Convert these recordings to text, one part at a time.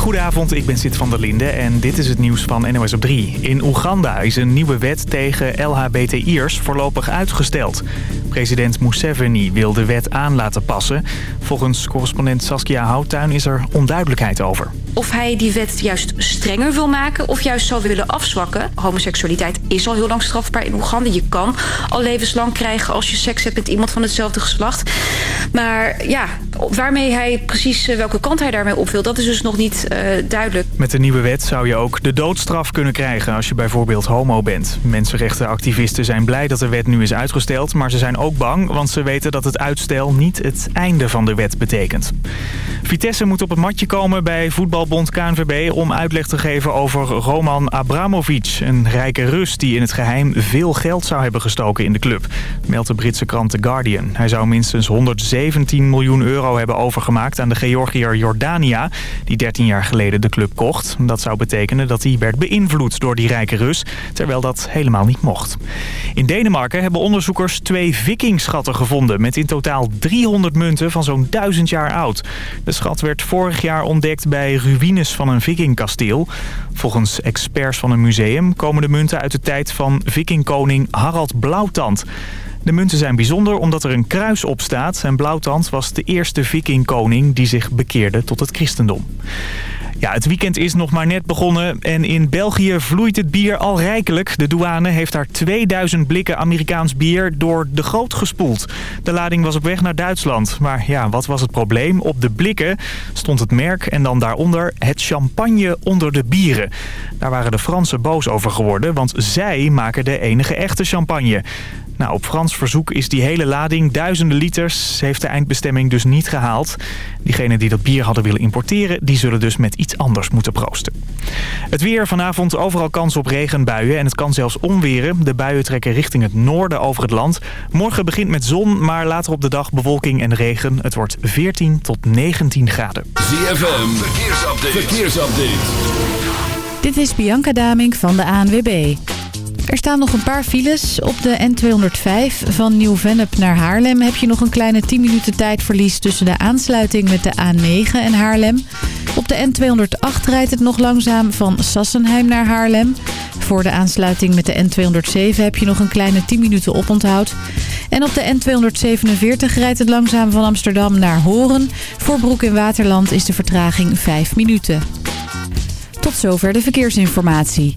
Goedenavond, ik ben Sid van der Linde en dit is het nieuws van NOS op 3. In Oeganda is een nieuwe wet tegen LHBTI'ers voorlopig uitgesteld. President Museveni wil de wet aan laten passen. Volgens correspondent Saskia Houttuin is er onduidelijkheid over. Of hij die wet juist strenger wil maken of juist zou willen afzwakken. Homoseksualiteit is al heel lang strafbaar in Oeganda. Je kan al levenslang krijgen als je seks hebt met iemand van hetzelfde geslacht. Maar ja, waarmee hij precies eh, welke kant hij daarmee op wil... dat is dus nog niet duidelijk. Met de nieuwe wet zou je ook de doodstraf kunnen krijgen... als je bijvoorbeeld homo bent. Mensenrechtenactivisten zijn blij dat de wet nu is uitgesteld... maar ze zijn ook bang, want ze weten dat het uitstel niet het einde van de wet betekent. Vitesse moet op het matje komen bij voetbalbond KNVB... om uitleg te geven over Roman Abramovic, een rijke Rus... die in het geheim veel geld zou hebben gestoken in de club, meldt de Britse krant The Guardian. Hij zou minstens 117 miljoen euro hebben overgemaakt aan de Georgiër Jordania... die 13 jaar geleden de club kocht. Dat zou betekenen dat hij werd beïnvloed door die rijke Rus... terwijl dat helemaal niet mocht. In Denemarken hebben onderzoekers twee vikingschatten gevonden... met in totaal 300 munten van zo'n 1000 jaar oud. De schat werd vorig jaar ontdekt bij ruïnes van een vikingkasteel. Volgens experts van een museum komen de munten uit de tijd van vikingkoning Harald Blauwtand... De munten zijn bijzonder omdat er een kruis op staat. En Blauwtand was de eerste vikingkoning die zich bekeerde tot het christendom. Ja, het weekend is nog maar net begonnen en in België vloeit het bier al rijkelijk. De douane heeft daar 2000 blikken Amerikaans bier door de goot gespoeld. De lading was op weg naar Duitsland. Maar ja, wat was het probleem? Op de blikken stond het merk en dan daaronder het champagne onder de bieren. Daar waren de Fransen boos over geworden, want zij maken de enige echte champagne. Nou, op Frans verzoek is die hele lading, duizenden liters, heeft de eindbestemming dus niet gehaald. Diegenen die dat bier hadden willen importeren, die zullen dus met iets anders moeten proosten. Het weer vanavond overal kans op regenbuien en het kan zelfs onweren. De buien trekken richting het noorden over het land. Morgen begint met zon, maar later op de dag bewolking en regen. Het wordt 14 tot 19 graden. ZFM, verkeersupdate. verkeersupdate. Dit is Bianca Daming van de ANWB. Er staan nog een paar files. Op de N205 van Nieuw-Vennep naar Haarlem heb je nog een kleine 10 minuten tijdverlies tussen de aansluiting met de A9 en Haarlem. Op de N208 rijdt het nog langzaam van Sassenheim naar Haarlem. Voor de aansluiting met de N207 heb je nog een kleine 10 minuten oponthoud. En op de N247 rijdt het langzaam van Amsterdam naar Horen. Voor Broek in Waterland is de vertraging 5 minuten. Tot zover de verkeersinformatie.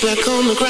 black on the ground.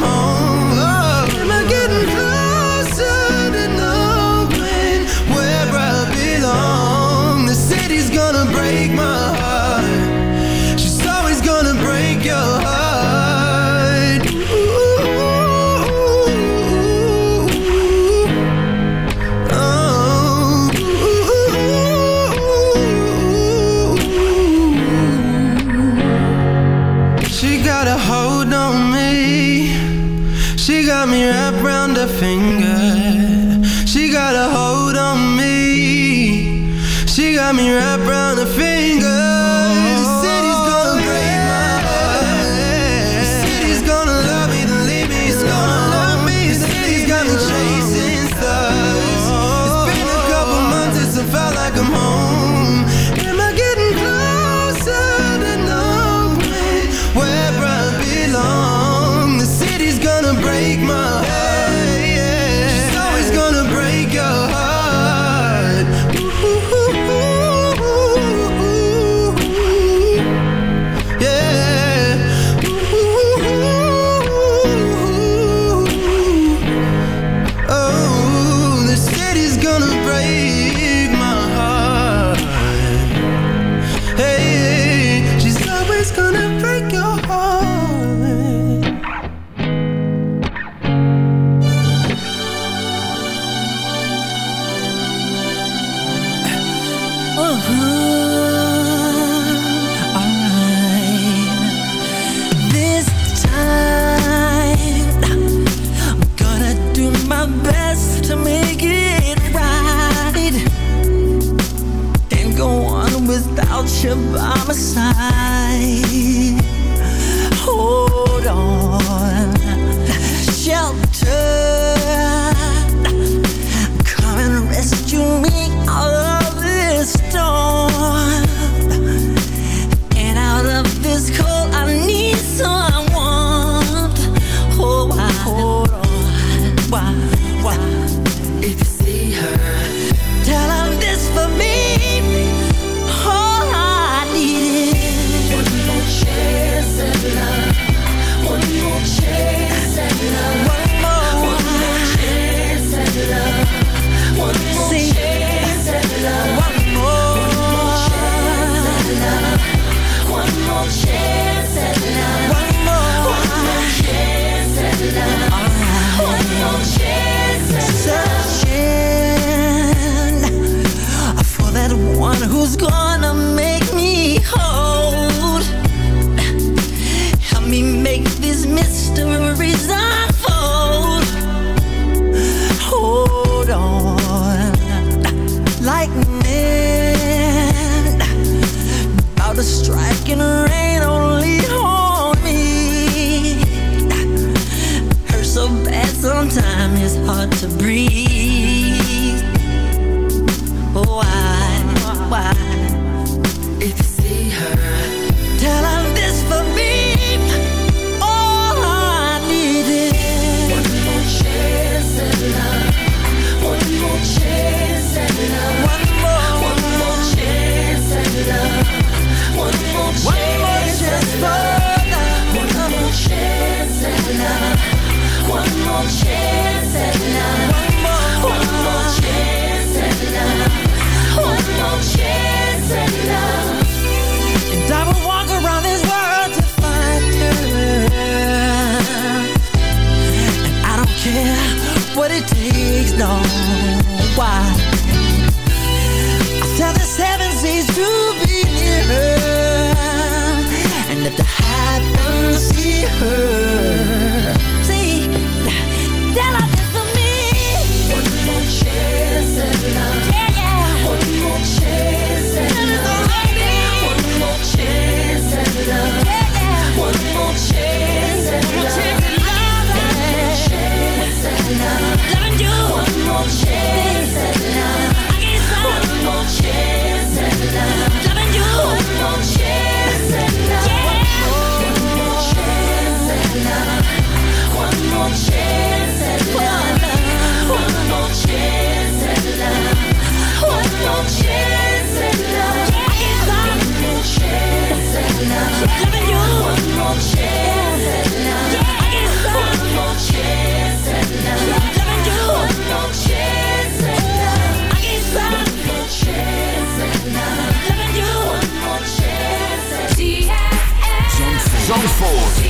come it takes no while I tell the seven seas to be nearer. Zandvoort.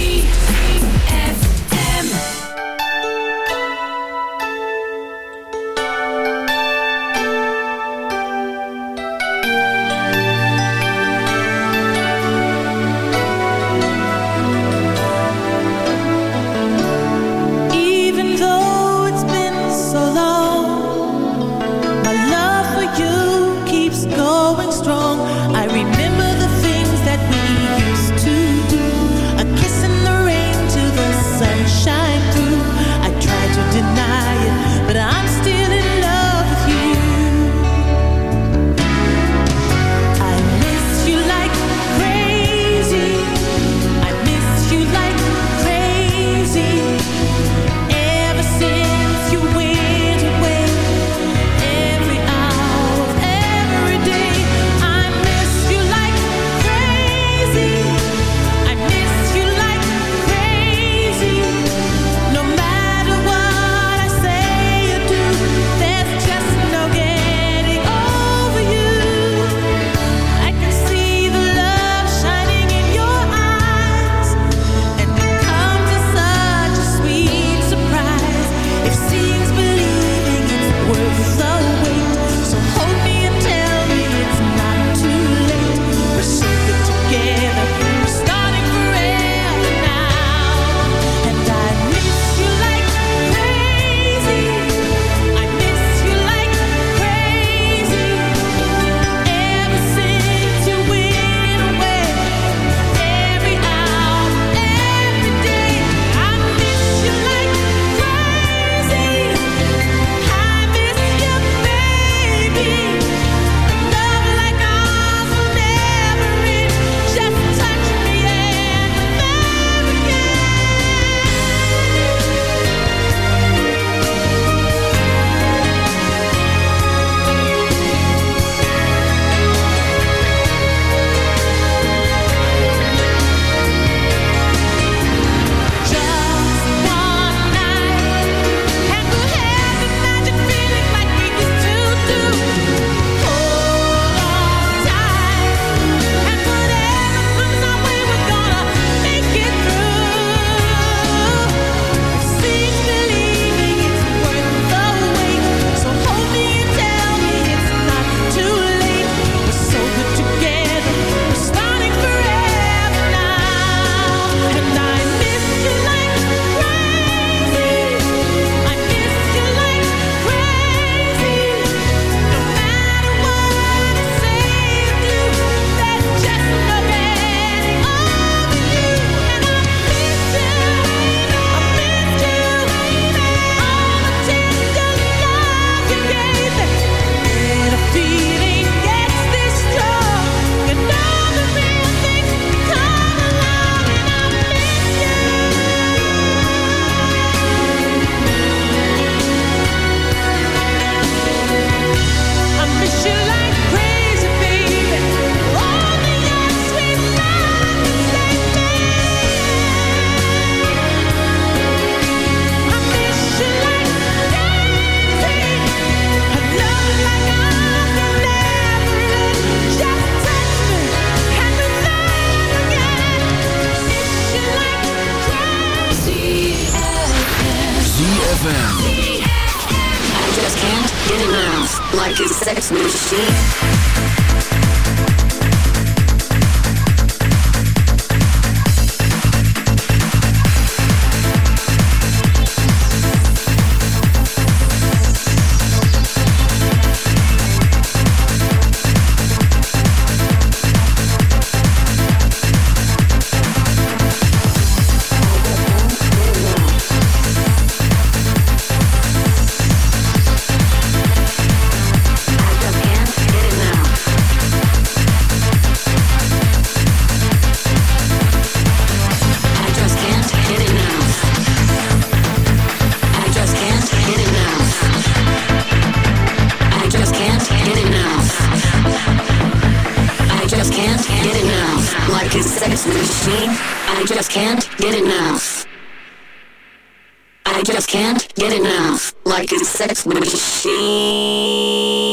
making sex with a machine.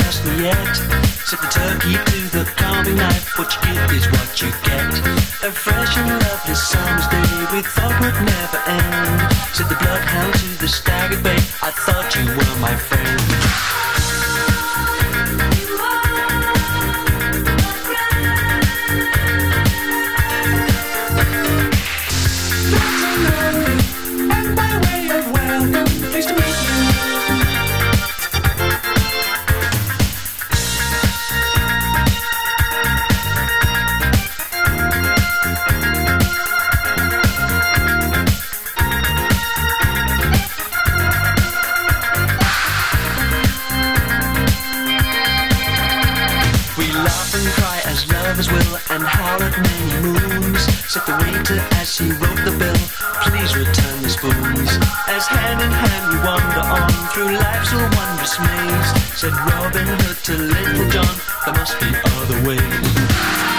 Haven't yet. Set the turkey to the carving knife. What you give is what you get. A fresh and lovely summer's day we thought would never end. Said the bloodhound to the stag staggered bay. I thought you were my friend. The waiter as he wrote the bill, please return the spoons. As hand in hand we wander on through life's wondrous maze. Said Robin Hood to Little John, there must be other ways.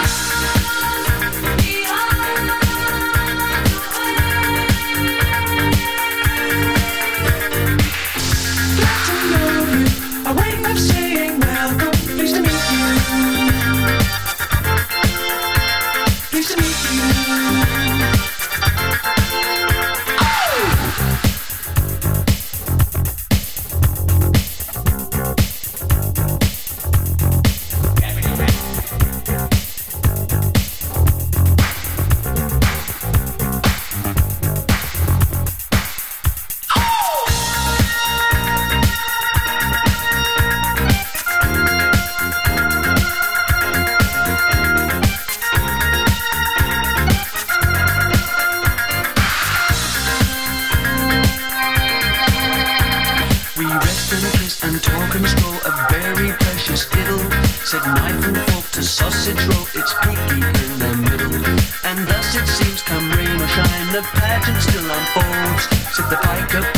Pageant still unfolds. Said the pike of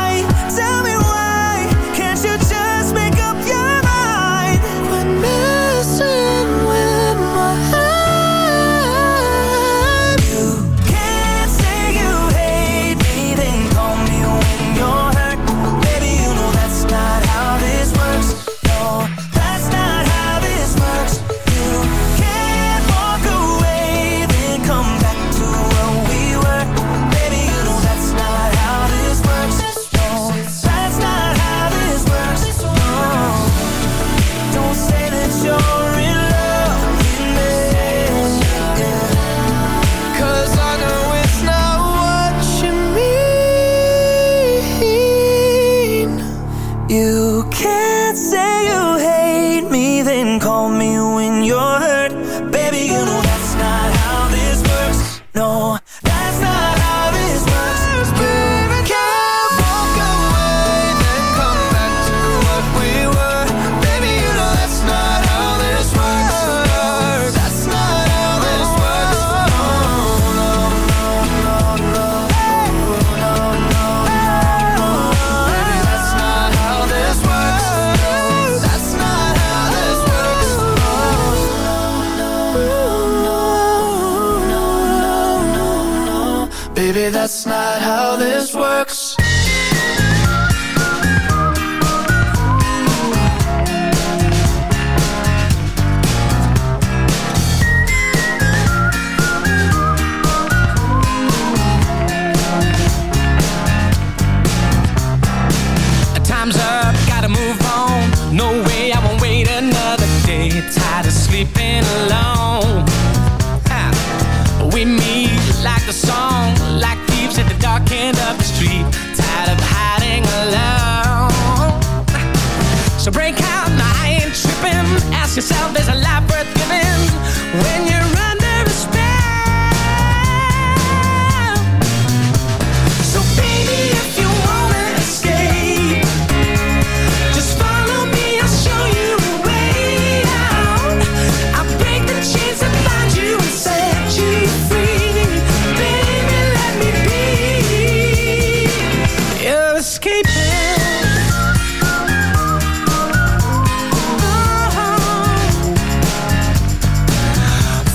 escaping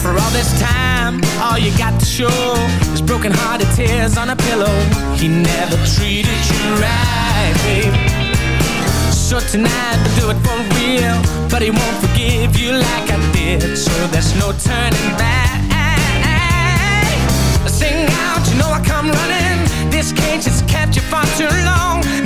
For all this time, all you got to show Is broken hearted tears on a pillow. He never treated you right, babe. So tonight I'll do it for real But he won't forgive you like I did. So there's no turning back. Sing out, you know I come running. This cage has kept you far too long.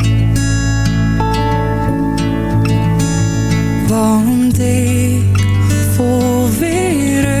Want ik voel weer een